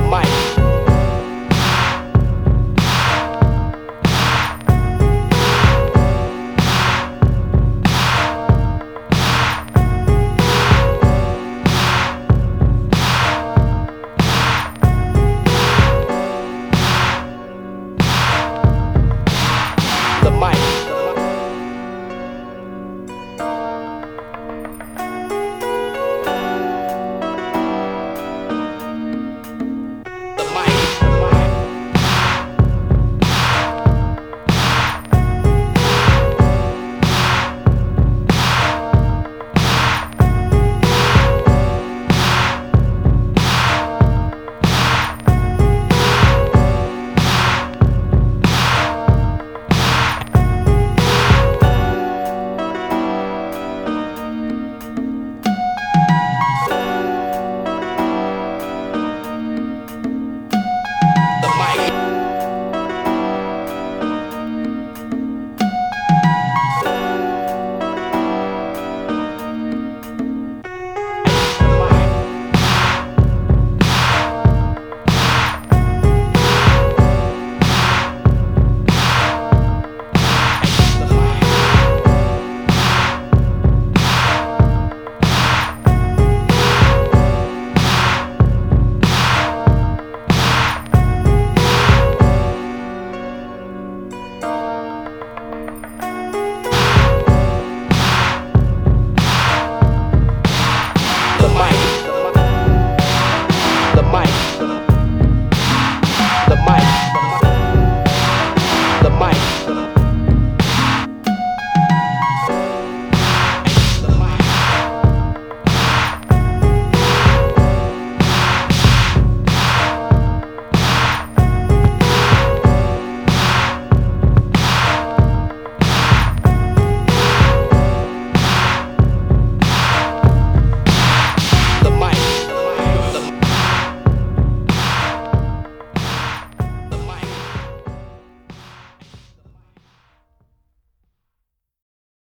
the mic.